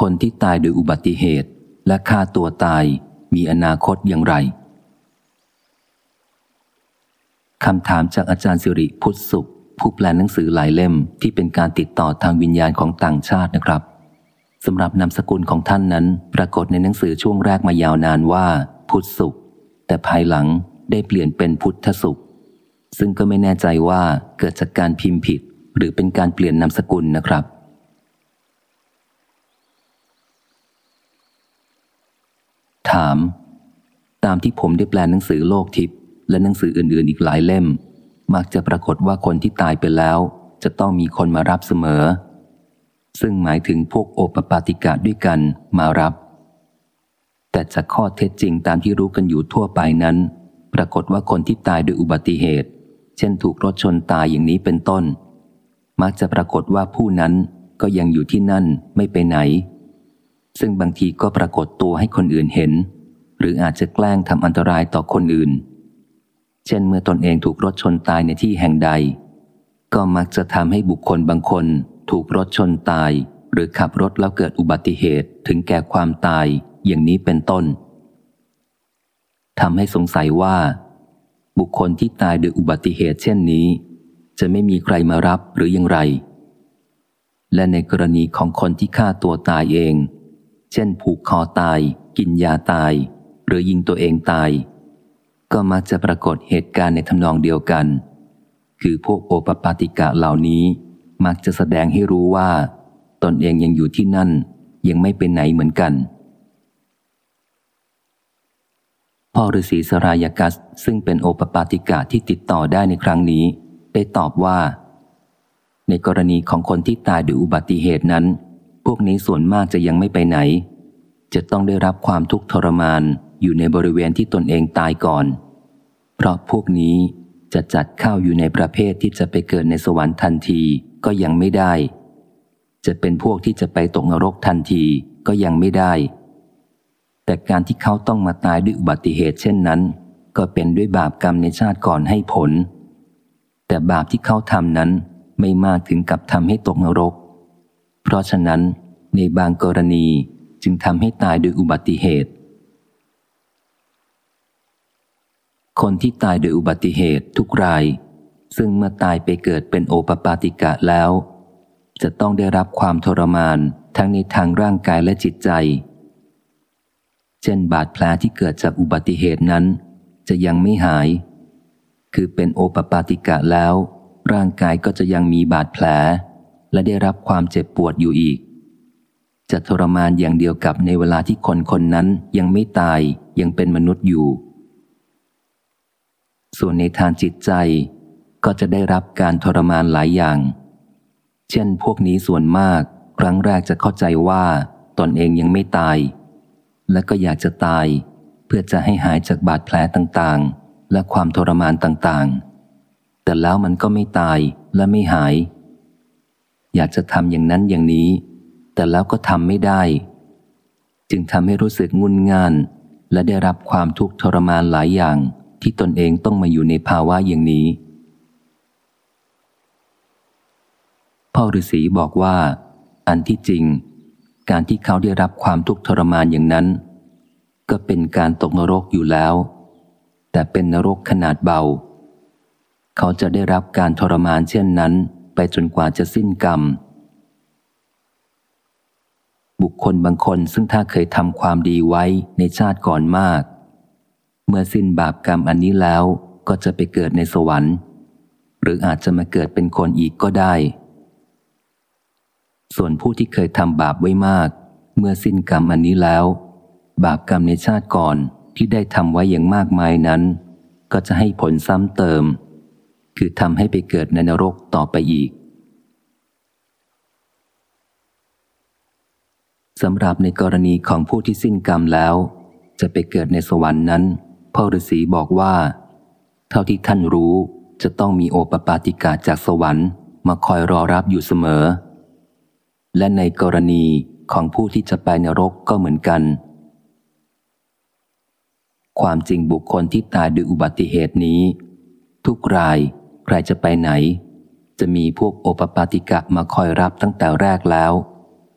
คนที่ตายโดยอุบัติเหตุและฆ่าตัวตายมีอนาคตอย่างไรคำถามจากอาจารย์สิริพุทธสุข ผู้แปลหนังสือหลายเล่มที่เป็นการติดต่อทางวิญญาณของต่างชาตินะครับสำหรับนามสกุลของท่านนั้น ปรากฏในหนังสือช่วงแรกมายาวนานว่า พุทธสุข แต่ภายหลังได้เปลี่ยนเป็นพุทธสุข ซึ่งก็ไม่แน่ใจว่าเกิดจากการพิมพ์ผิด หรือเป็นการเปลี่ยนนามสกุลนะครับ ถาม ตามที่ผมได้แปลหนังสือโลกทิพย์และหนังสืออื่นๆ อีกหลายเล่ม มักจะปรากฏว่าคนที่ตายไปแล้ว จะต้องมีคนมารับเสมอ ซึ่งหมายถึงพวกโอปปาติกะด้วยกันมารับ แต่จากข้อเท็จจริงตามที่รู้กันอยู่ทั่วไปนั้น ปรากฏว่าคนที่ตายโดยอุบัติเหตุ เช่นถูกรถชนตายอย่างนี้เป็นต้น มักจะปรากฏว่าผู้นั้นก็ยังอยู่ที่นั่นไม่ไปไหน ซึ่งบางทีก็ปรากฏตัวให้คนอื่นเห็น หรืออาจจะแกล้งทำอันตรายต่อคนอื่น เช่นเมื่อตนเองถูกรถชนตายในที่แห่งใด ก็มักจะทำให้บุคคลบางคน ถูกรถชนตาย หรือขับรถแล้วเกิดอุบัติเหตุถึงแก่ความตายอย่างนี้เป็นต้นทำให้สงสัยว่า บุคคลที่ตายโดยอุบัติเหตุเช่นนี้ จะไม่มีใครมารับหรือยังไร และในกรณีของคนที่ฆ่าตัวตายเอง เช่นผูกคอตาย กินยาตาย หรือยิงตัวเองตาย ก็มักจะปรากฏเหตุการณ์ในทำนองเดียวกัน คือพวกโอปปาติกะเหล่านี้ มักจะแสดงให้รู้ว่า ตนเองยังอยู่ที่นั่น ยังไม่เป็นไหนเหมือนกันพ่อฤาษีสรายกัสซึ่งเป็นโอปปาติกะที่ติดต่อได้ในครั้งนี้ ได้ตอบว่า ในกรณีของคนที่ตายด้วยอุบัติเหตุนั้น พวกนี้ส่วนมากจะยังไม่ไปไหน จะต้องได้รับความทุกข์ทรมานอยู่ในบริเวณที่ตนเองตายก่อน เพราะพวกนี้จะจัดเข้าอยู่ในประเภทที่จะไปเกิดในสวรรค์ทันทีก็ยังไม่ได้ จะเป็นพวกที่จะไปตกนรกทันทีก็ยังไม่ได้ แต่การที่เขาต้องมาตายด้วยอุบัติเหตุเช่นนั้น ก็เป็นด้วยบาปกรรมในชาติก่อนให้ผล แต่บาปที่เขาทำนั้นไม่มากถึงกับทำให้ตกนรก เพราะฉะนั้นในบางกรณีจึงทำให้ตายโดยอุบัติเหตุ คนที่ตายโดยอุบัติเหตุทุกราย ซึ่งเมื่อตายไปเกิดเป็นโอปปาติกะแล้ว จะต้องได้รับความทรมานทั้งในทางร่างกายและจิตใจ เช่นบาดแผลที่เกิดจากอุบัติเหตุนั้น จะยังไม่หาย คือเป็นโอปปาติกะแล้ว ร่างกายก็จะยังมีบาดแผล และได้รับความเจ็บปวดอยู่อีก จะทรมานอย่างเดียวกับในเวลาที่คนคนนั้นยังไม่ตายยังเป็นมนุษย์อยู่ ส่วนในทางจิตใจก็จะได้รับการทรมานหลายอย่าง เช่นพวกนี้ส่วนมากครั้งแรกจะเข้าใจว่าตนเองยังไม่ตาย และก็อยากจะตาย เพื่อจะให้หายจากบาดแผลต่างๆ และความทรมานต่างๆ แต่แล้วมันก็ไม่ตายและไม่หาย อยากจะทำอย่างนั้นอย่างนี้ แต่แล้วก็ทำไม่ได้ จึงทำให้รู้สึกงุนง่าน และได้รับความทุกข์ทรมานหลายอย่างที่ตนเองต้องมาอยู่ในภาวะอย่างนี้ พ่อฤาษีบอกว่า อันที่จริง การที่เขาได้รับความทุกข์ทรมานอย่างนั้น ก็เป็นการตกนรกอยู่แล้ว แต่เป็นนรกขนาดเบา เขาจะได้รับการทรมานเช่นนั้น ไปจนกว่าจะสิ้นกรรม บุคคลบางคนซึ่งถ้าเคยทำความดีไว้ในชาติก่อนมาก เมื่อสิ้นบาปกรรมอันนี้แล้วก็จะไปเกิดในสวรรค์ หรืออาจจะมาเกิดเป็นคนอีกก็ได้ ส่วนผู้ที่เคยทำบาปไว้มาก เมื่อสิ้นกรรมอันนี้แล้ว บาปกรรมในชาติก่อนที่ได้ทำไว้อย่างมากมายนั้น ก็จะให้ผลซ้ำเติม คือทำให้ไปเกิดในนรกต่อไปอีกสำหรับในกรณีของผู้ที่สิ้นกรรมแล้ว จะไปเกิดในสวรรค์นั้นพ่อฤาษีบอกว่า เท่าที่ท่านรู้จะต้องมีโอปปาติกาจากสวรรค์มาคอยรอรับอยู่เสมอ และในกรณีของผู้ที่จะไปนรกก็เหมือนกัน ความจริงบุคคลที่ตายด้วยอุบัติเหตุนี้ ทุกราย ใครจะไปไหน จะมีพวกโอปปาติกะมาคอยรับตั้งแต่แรกแล้ว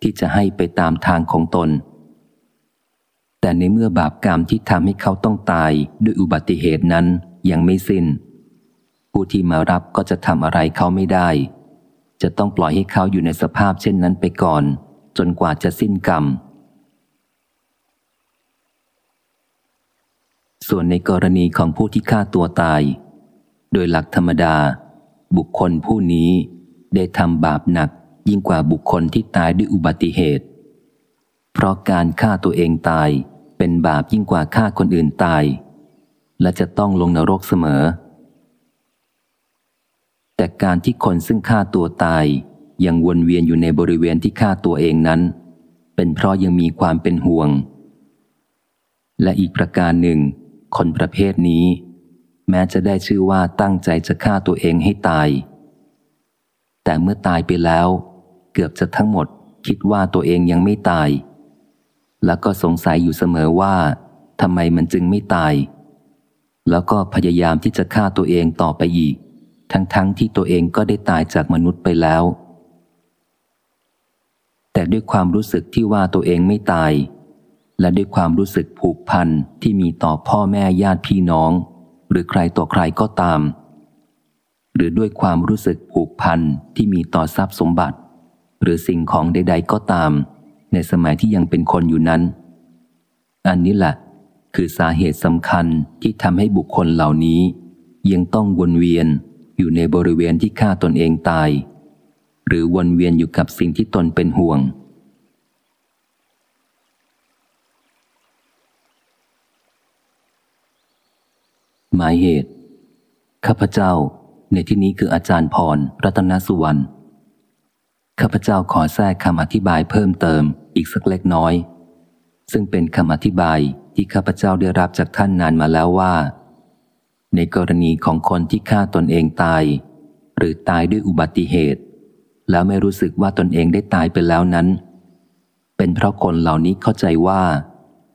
ที่จะให้ไปตามทางของตน แต่ในเมื่อบาปกรรมที่ทำให้เขาต้องตายด้วยอุบัติเหตุนั้นยังไม่สิน้น ผู้ที่มารับก็จะทำอะไรเขาไม่ได้ จะต้องปล่อยให้เขาอยู่ในสภาพเช่นนั้นไปก่อน จนกว่าจะสิ้นกรรมส่วนในกรณีของผู้ที่ฆ่าตัวตาย โดยหลักธรรมดา บุคคลผู้นี้ได้ทำบาปหนักยิ่งกว่าบุคคลที่ตายด้วยอุบัติเหตุ เพราะการฆ่าตัวเองตายเป็นบาปยิ่งกว่าฆ่าคนอื่นตาย และจะต้องลงนรกเสมอ แต่การที่คนซึ่งฆ่าตัวตายยังวนเวียนอยู่ในบริเวณที่ฆ่าตัวเองนั้น เป็นเพราะยังมีความเป็นห่วง และอีกประการหนึ่ง คนประเภทนี้ แม้จะได้ชื่อว่าตั้งใจจะฆ่าตัวเองให้ตาย แต่เมื่อตายไปแล้ว เกือบจะทั้งหมดคิดว่าตัวเองยังไม่ตาย แล้วก็สงสัยอยู่เสมอว่าทำไมมันจึงไม่ตาย แล้วก็พยายามที่จะฆ่าตัวเองต่อไปอีก ทั้งๆทที่ตัวเองก็ได้ตายจากมนุษย์ไปแล้ว แต่ด้วยความรู้สึกที่ว่าตัวเองไม่ตาย และด้วยความรู้สึกผูกพันที่มีต่อพ่อแม่ญาติพี่น้อง หรือใครต่อใครก็ตาม หรือด้วยความรู้สึกผูกพันที่มีต่อทรัพย์สมบัติ หรือสิ่งของใด ๆ ก็ตาม ในสมัยที่ยังเป็นคนอยู่นั้น อันนี้แหละคือสาเหตุสำคัญที่ทำให้บุคคลเหล่านี้ ยังต้องวนเวียนอยู่ในบริเวณที่ฆ่าตนเองตาย หรือวนเวียนอยู่กับสิ่งที่ตนเป็นห่วง หมายเหตุ ข้าพเจ้าในที่นี้คืออาจารย์พรรัตนสุวรรณ ข้าพเจ้าขอแทรกคำอธิบายเพิ่มเติมอีกสักเล็กน้อย ซึ่งเป็นคำอธิบายที่ข้าพเจ้าได้รับจากท่านนานมาแล้วว่า ในกรณีของคนที่ฆ่าตนเองตาย หรือตายด้วยอุบัติเหตุ แล้วไม่รู้สึกว่าตนเองได้ตายไปแล้วนั้น เป็นเพราะคนเหล่านี้เข้าใจว่า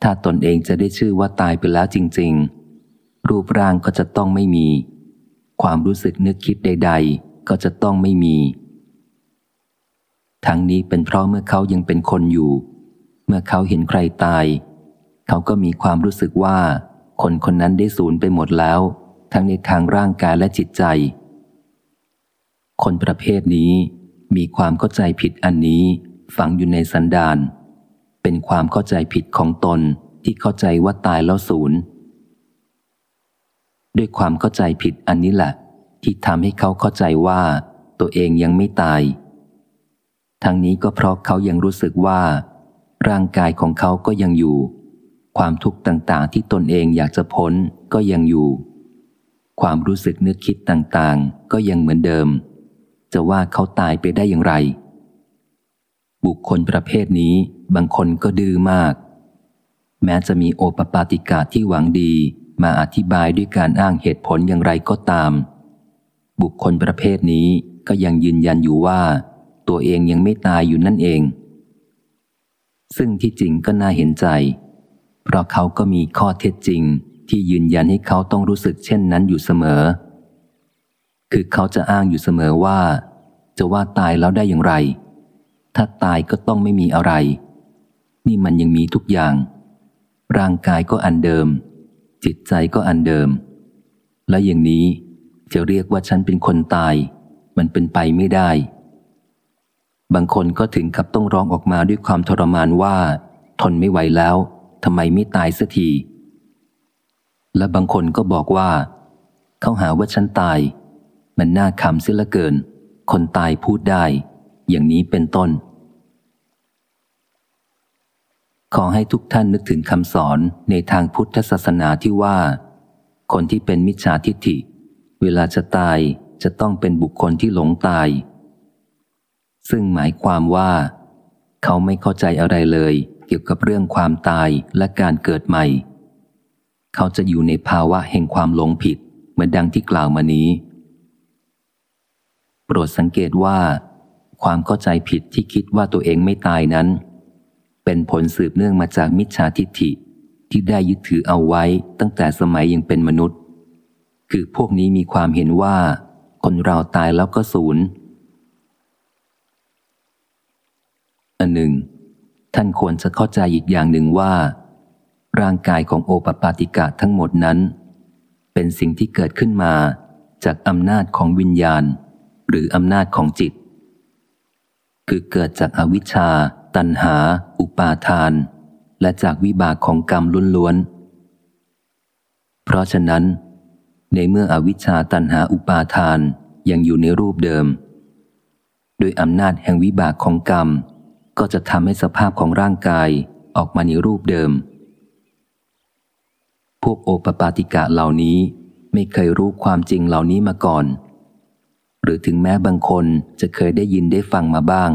ถ้าตนเองจะได้ชื่อว่าตายไปแล้วจริง ๆ รูปร่างก็จะต้องไม่มี ความรู้สึกนึกคิดใด ๆ ก็จะต้องไม่มี ทั้งนี้เป็นเพราะเมื่อเขายังเป็นคนอยู่ เมื่อเขาเห็นใครตาย เขาก็มีความรู้สึกว่า คนคนนั้นได้สูญไปหมดแล้ว ทั้งในทางร่างกายและจิตใจ คนประเภทนี้มีความเข้าใจผิดอันนี้ฝังอยู่ในสันดานเป็นความเข้าใจผิดของตนที่เข้าใจว่าตายแล้วสูญ ด้วยความเข้าใจผิดอันนี้แหละ ที่ทำให้เขาเข้าใจว่า ตัวเองยังไม่ตาย ทั้งนี้ก็เพราะเขายังรู้สึกว่า ร่างกายของเขาก็ยังอยู่ ความทุกข์ต่างๆ ที่ตนเองอยากจะพ้นก็ยังอยู่ ความรู้สึกนึกคิดต่างๆ ก็ยังเหมือนเดิม จะว่าเขาตายไปได้อย่างไร บุคคลประเภทนี้บางคนก็ดื้อมาก แม้จะมีโอปปาติกาที่หวังดี มาอธิบายด้วยการอ้างเหตุผลอย่างไรก็ตาม บุคคลประเภทนี้ก็ยังยืนยันอยู่ว่า ตัวเองยังไม่ตายอยู่นั่นเอง ซึ่งที่จริงก็น่าเห็นใจ เพราะเขาก็มีข้อเท็จจริงที่ยืนยันให้เขาต้องรู้สึกเช่นนั้นอยู่เสมอ คือเขาจะอ้างอยู่เสมอว่า จะว่าตายแล้วได้อย่างไร ถ้าตายก็ต้องไม่มีอะไร นี่มันยังมีทุกอย่าง ร่างกายก็อันเดิม จิตใจก็อันเดิม และอย่างนี้จะเรียกว่าฉันเป็นคนตาย มันเป็นไปไม่ได้ บางคนก็ถึงกับต้องร้องออกมาด้วยความทรมานว่า ทนไม่ไหวแล้วทำไมไม่ตายสักที และบางคนก็บอกว่า เขาหาว่าฉันตาย มันน่าขำเสียละเกิน คนตายพูดได้ อย่างนี้เป็นต้น ขอให้ทุกท่านนึกถึงคำสอนในทางพุทธศาสนาที่ว่า คนที่เป็นมิจฉาทิฏฐิ เวลาจะตายจะต้องเป็นบุคคลที่หลงตาย ซึ่งหมายความว่า เขาไม่เข้าใจอะไรเลย เกี่ยวกับเรื่องความตายและการเกิดใหม่ เขาจะอยู่ในภาวะแห่งความหลงผิด เหมือนดังที่กล่าวมานี้ โปรดสังเกตว่า ความเข้าใจผิดที่คิดว่าตัวเองไม่ตายนั้น เป็นผลสืบเนื่องมาจากมิจฉาทิฏฐิที่ได้ยึดถือเอาไว้ตั้งแต่สมัยยังเป็นมนุษย์ คือพวกนี้มีความเห็นว่า คนเราตายแล้วก็สูญออันหนึ่ง ท่านควรจะเข้าใจอีกอย่างหนึ่งว่า ร่างกายของโอปปาติกะทั้งหมดนั้น เป็นสิ่งที่เกิดขึ้นมาจากอำนาจของวิญญาณ หรืออำนาจของจิต คือเกิดจากอวิชชา ตัณหา อุปาทาน และจากวิบากของกรรมล้วนๆ เพราะฉะนั้น ในเมื่ออวิชชาตัณหาอุปาทานยังอยู่ในรูปเดิม โดยอำนาจแห่งวิบากของกรรม ก็จะทำให้สภาพของร่างกายออกมาในรูปเดิม พวกโอปปาติกะเหล่านี้ไม่เคยรู้ความจริงเหล่านี้มาก่อน หรือถึงแม้บางคนจะเคยได้ยินได้ฟังมาบ้าง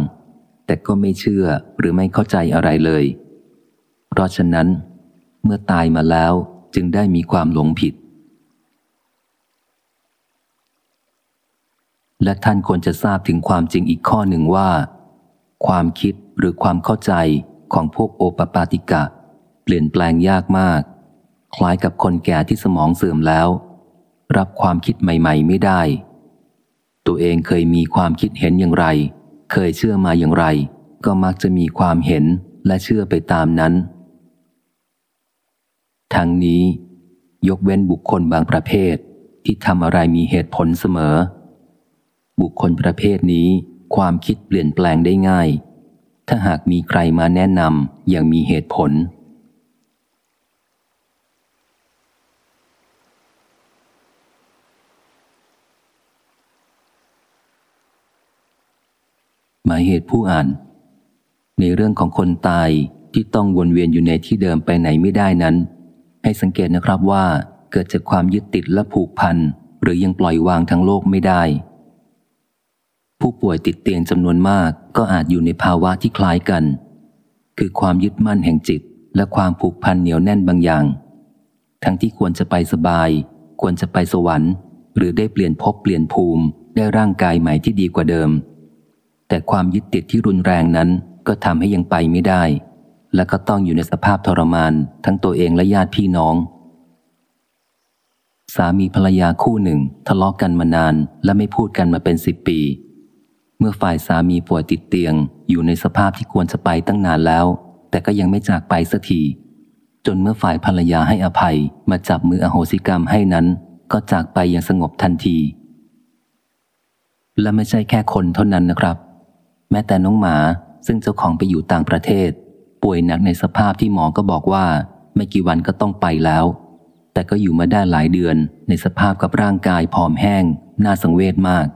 แต่ก็ไม่เชื่อหรือไม่เข้าใจอะไรเลย เพราะฉะนั้น เมื่อตายมาแล้วจึงได้มีความหลงผิด และท่านควรจะทราบถึงความจริงอีกข้อหนึ่งว่า ความคิดหรือความเข้าใจของพวกโอปปาติกะ เปลี่ยนแปลงยากมาก คล้ายกับคนแก่ที่สมองเสื่อมแล้ว รับความคิดใหม่ ๆ ไม่ได้ ตัวเองเคยมีความคิดเห็นอย่างไร เคยเชื่อมาอย่างไร ก็มักจะมีความเห็นและเชื่อไปตามนั้น ทั้งนี้ ยกเว้นบุคคลบางประเภทที่ทำอะไรมีเหตุผลเสมอ บุคคลประเภทนี้ความคิดเปลี่ยนแปลงได้ง่าย ถ้าหากมีใครมาแนะนำอย่างมีเหตุผล หมายเหตุผู้อ่าน ในเรื่องของคนตายที่ต้องวนเวียนอยู่ในที่เดิมไปไหนไม่ได้นั้น ให้สังเกตนะครับว่าเกิดจากความยึดติดและผูกพันหรือยังปล่อยวางทั้งโลกไม่ได้ ผู้ป่วยติดเตียงจำนวนมากก็อาจอยู่ในภาวะที่คล้ายกัน คือความยึดมั่นแห่งจิต และความผูกพันเหนียวแน่นบางอย่าง ทั้งที่ควรจะไปสบาย ควรจะไปสวรรค์ หรือได้เปลี่ยนภพเปลี่ยนภูมิได้ร่างกายใหม่ที่ดีกว่าเดิม แต่ความยึดติดที่รุนแรงนั้นก็ทำให้ยังไปไม่ได้ และก็ต้องอยู่ในสภาพทรมานทั้งตัวเองและญาติพี่น้อง สามีภรรยาคู่หนึ่งทะเลาะกกันมานานและไม่พูดกันมาเป็นสิบปี เมื่อฝ่ายสามีป่วยติดเตียง อยู่ในสภาพที่ควรจะไปตั้งนานแล้ว แต่ก็ยังไม่จากไปสักทีจนเมื่อฝ่ายภรรยาให้อภัยมาจับมืออโหสิกรรมให้นั้น ก็จากไปอย่างสงบทันที และไม่ใช่แค่คนเท่านั้นนะครับ แม้แต่น้องหมาซึ่งเจ้าของไปอยู่ต่างประเทศ ป่วยหนักในสภาพที่หมอก็บอกว่า ไม่กี่วันก็ต้องไปแล้ว แต่ก็อยู่มาได้หลายเดือนในสภาพกับร่างกายผอมแห้ง น่าสังเวชมาก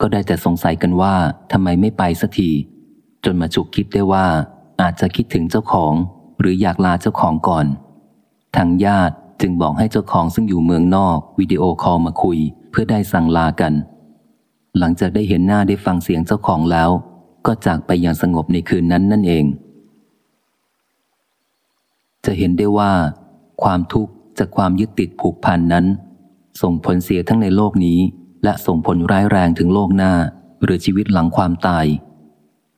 ก็ได้แต่สงสัยกันว่าทำไมไม่ไปสักทีจนมาฉุกคิดได้ว่า อาจจะคิดถึงเจ้าของ หรืออยากลาเจ้าของก่อน ทางญาติจึงบอกให้เจ้าของซึ่งอยู่เมืองนอกวิดีโอคอลมาคุย เพื่อได้สั่งลากัน หลังจากได้เห็นหน้าได้ฟังเสียงเจ้าของแล้ว ก็จากไปอย่างสงบในคืนนั้นนั่นเอง จะเห็นได้ว่า ความทุกข์จากความยึดติดผูกพันนั้น ส่งผลเสียทั้งในโลกนี้ และส่งผลร้ายแรงถึงโลกหน้า หรือชีวิตหลังความตาย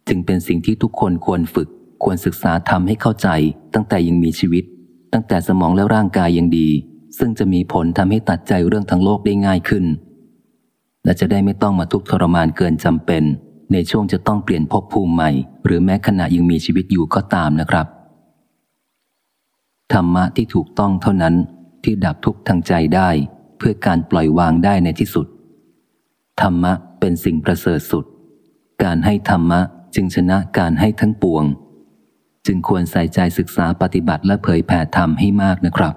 จึงเป็นสิ่งที่ทุกคนควรฝึก ควรศึกษาทำให้เข้าใจ ตั้งแต่ยังมีชีวิต ตั้งแต่สมองและร่างกายยังดี ซึ่งจะมีผลทำให้ตัดใจเรื่องทั้งโลกได้ง่ายขึ้น และจะได้ไม่ต้องมาทุกข์ทรมานเกินจำเป็น ในช่วงจะต้องเปลี่ยนภพภูมิใหม่ หรือแม้ขณะยังมีชีวิตอยู่ก็ตามนะครับ ธรรมะที่ถูกต้องเท่านั้นที่ดับทุกข์ทางใจได้ เพื่อการปล่อยวางได้ในที่สุด ธรรมะเป็นสิ่งประเสริฐสุด การให้ธรรมะจึงชนะการให้ทั้งปวง จึงควรใส่ใจศึกษาปฏิบัติและเผยแผ่ธรรมให้มากนะครับ